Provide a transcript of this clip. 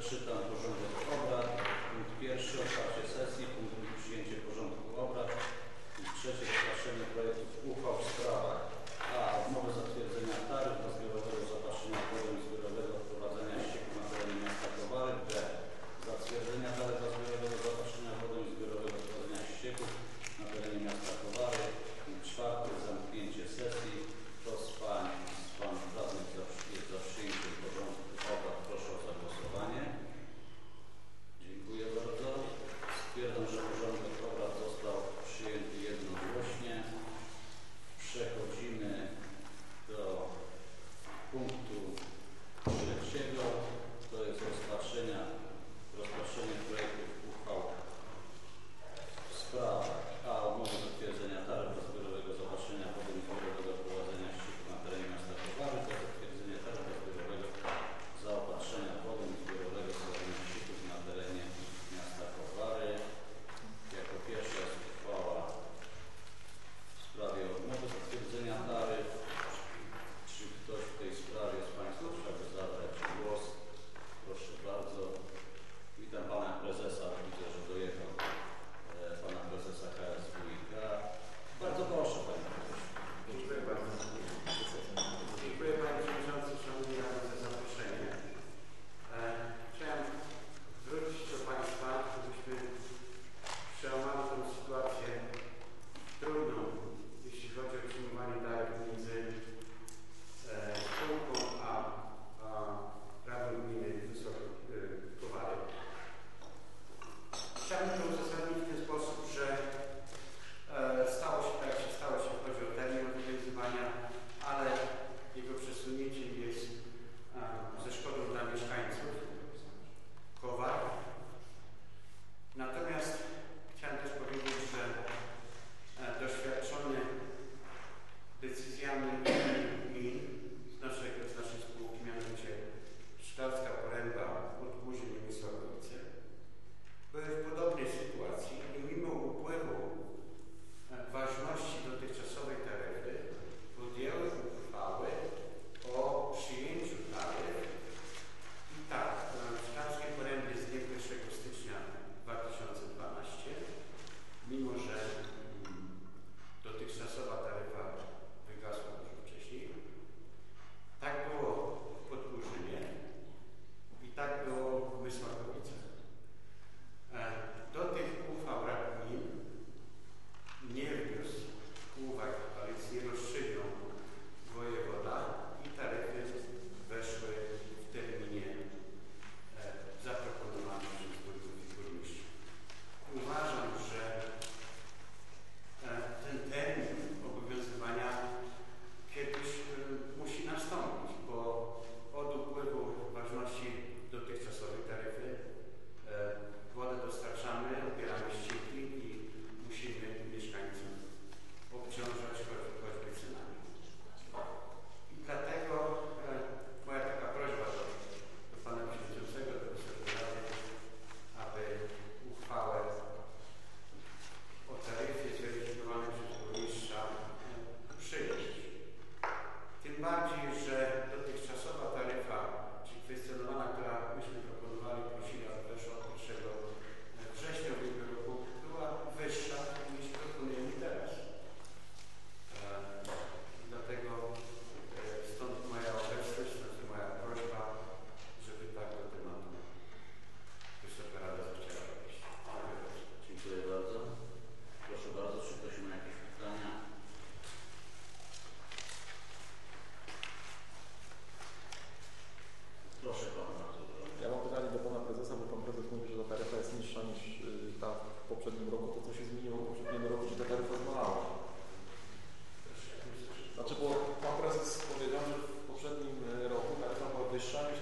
Przeczytam porządek obrad. Punkt pierwszy otwarcie sesji. Punkt drugi przyjęcie porządku obrad. Punkt trzeci rozpatrzenie projektów uchwał w sprawach a. Odmowy zatwierdzenia taryf dla zbiorowego zaopatrzenia w 12. Son